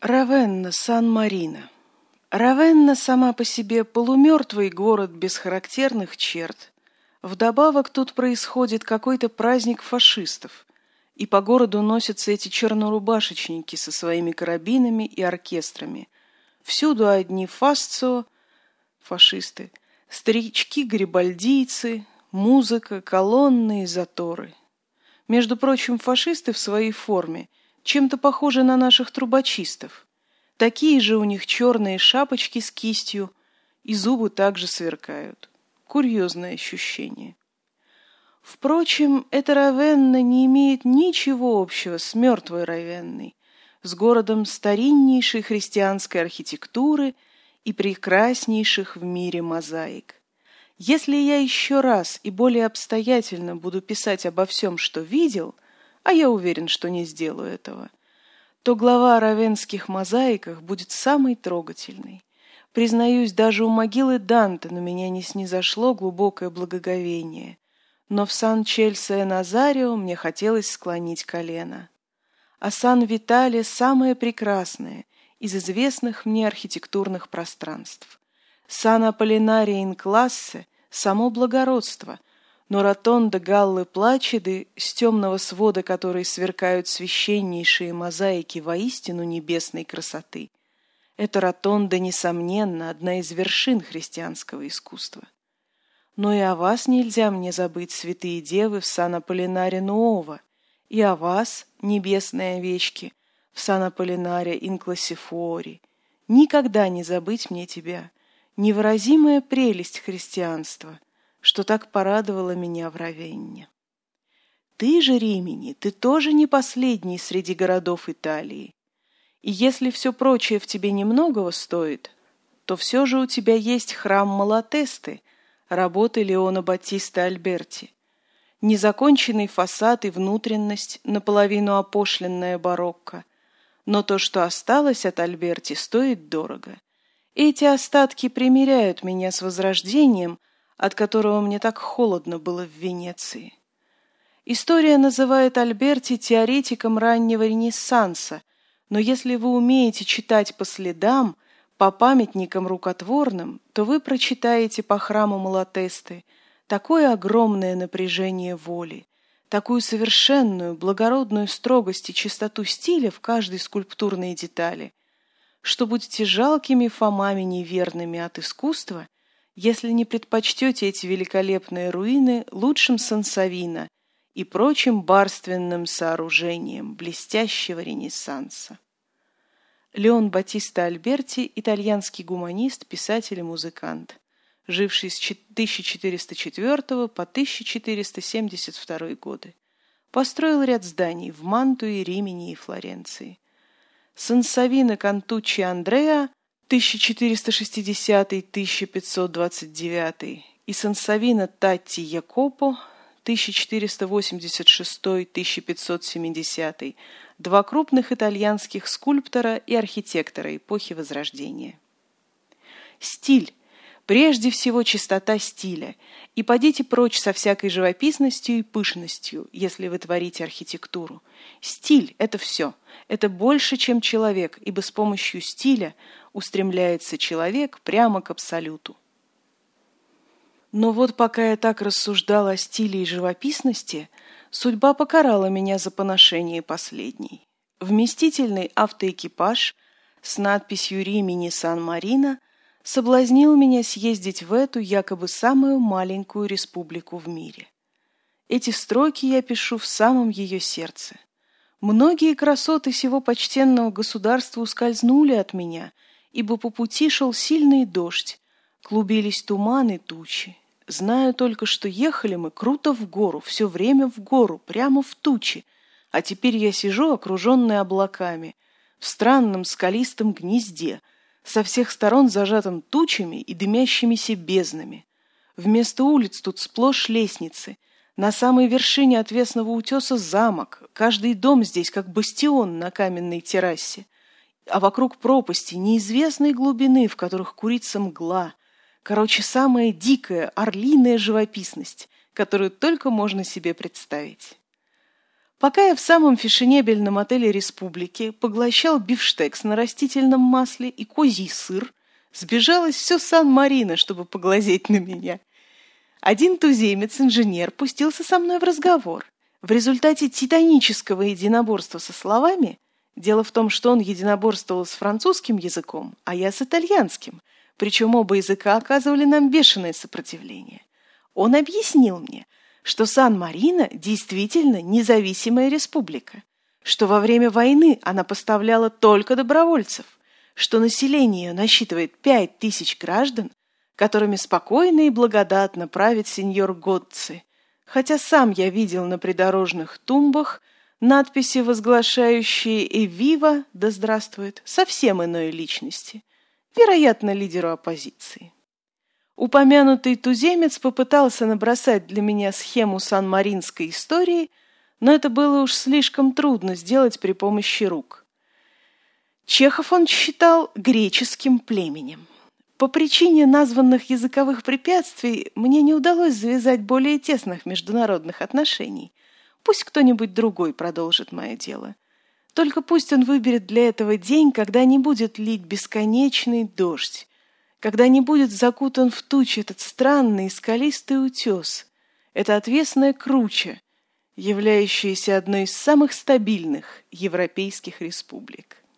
Равенна, Сан-Марино. Равенна сама по себе полумертвый город без характерных черт. Вдобавок тут происходит какой-то праздник фашистов, и по городу носятся эти чернорубашечники со своими карабинами и оркестрами. Всюду одни фасцио, фашисты, старички-гарибальдийцы, музыка, колонны и заторы. Между прочим, фашисты в своей форме – чем-то похожи на наших трубочистов. Такие же у них черные шапочки с кистью, и зубы также сверкают. Курьезное ощущение. Впрочем, эта Равенна не имеет ничего общего с мертвой Равенной, с городом стариннейшей христианской архитектуры и прекраснейших в мире мозаик. Если я еще раз и более обстоятельно буду писать обо всем, что видел – а я уверен, что не сделаю этого, то глава о равенских мозаиках будет самой трогательной. Признаюсь, даже у могилы Данте на меня не снизошло глубокое благоговение, но в Сан-Чельсе Назарио мне хотелось склонить колено. А Сан-Витале самое прекрасное из известных мне архитектурных пространств. Сан-Аполлинария Инклассе – само благородство – но ротонда Галлы Плачеды, с темного свода которой сверкают священнейшие мозаики воистину небесной красоты, эта ротонда, несомненно, одна из вершин христианского искусства. Но и о вас нельзя мне забыть, святые девы, в Сан-Аполлинаре Нуова, и о вас, небесные овечки, в Сан-Аполлинаре Инклассифори. Никогда не забыть мне тебя, невыразимая прелесть христианства — что так порадовало меня в Равенне. Ты же, Римени, ты тоже не последний среди городов Италии. И если все прочее в тебе немногого стоит, то все же у тебя есть храм Малатесты, работы Леона Батиста Альберти. Незаконченный фасад и внутренность, наполовину опошленная барокко. Но то, что осталось от Альберти, стоит дорого. Эти остатки примиряют меня с возрождением – от которого мне так холодно было в Венеции. История называет Альберти теоретиком раннего Ренессанса, но если вы умеете читать по следам, по памятникам рукотворным, то вы прочитаете по храму Малатесты такое огромное напряжение воли, такую совершенную, благородную строгость и чистоту стиля в каждой скульптурной детали, что будете жалкими фомами неверными от искусства – если не предпочтете эти великолепные руины лучшим Сансовина и прочим барственным сооружениям блестящего Ренессанса. Леон Батиста Альберти – итальянский гуманист, писатель и музыкант, живший с 1404 по 1472 годы. Построил ряд зданий в Мантуе, Римени и Флоренции. Сансовино Кантуччи Андреа 1460-1529 и Сансавина Татти Якопо 1486-1570, два крупных итальянских скульптора и архитектора эпохи Возрождения. Стиль. Прежде всего чистота стиля. И подите прочь со всякой живописностью и пышностью, если вы творите архитектуру. Стиль – это все. Это больше, чем человек, ибо с помощью стиля – устремляется человек прямо к абсолюту. Но вот пока я так рассуждала о стиле и живописности, судьба покарала меня за поношение последней. Вместительный автоэкипаж с надписью «Римини Сан-Марино» соблазнил меня съездить в эту якобы самую маленькую республику в мире. Эти строки я пишу в самом ее сердце. Многие красоты сего почтенного государства ускользнули от меня – ибо по пути шел сильный дождь, клубились туманы тучи. Знаю только, что ехали мы круто в гору, все время в гору, прямо в тучи, а теперь я сижу, окруженный облаками, в странном скалистом гнезде, со всех сторон зажатым тучами и дымящимися безднами. Вместо улиц тут сплошь лестницы, на самой вершине отвесного утеса замок, каждый дом здесь как бастион на каменной террасе а вокруг пропасти неизвестной глубины, в которых курится мгла. Короче, самая дикая, орлиная живописность, которую только можно себе представить. Пока я в самом фешенебельном отеле республики поглощал бифштекс на растительном масле и козий сыр, сбежалось все Сан-Марино, чтобы поглазеть на меня. Один туземец-инженер пустился со мной в разговор. В результате титанического единоборства со словами Дело в том, что он единоборствовал с французским языком, а я с итальянским, причем оба языка оказывали нам бешеное сопротивление. Он объяснил мне, что Сан-Марино действительно независимая республика, что во время войны она поставляла только добровольцев, что население ее насчитывает пять тысяч граждан, которыми спокойно и благодатно правит сеньор Готци, хотя сам я видел на придорожных тумбах надписи, возглашающие «Эвива, да здравствует», совсем иной личности, вероятно, лидеру оппозиции. Упомянутый туземец попытался набросать для меня схему сан-маринской истории, но это было уж слишком трудно сделать при помощи рук. Чехов он считал греческим племенем. По причине названных языковых препятствий мне не удалось завязать более тесных международных отношений. Пусть кто-нибудь другой продолжит мое дело. Только пусть он выберет для этого день, когда не будет лить бесконечный дождь, когда не будет закутан в тучи этот странный скалистый утес, эта отвесная круча, являющаяся одной из самых стабильных европейских республик.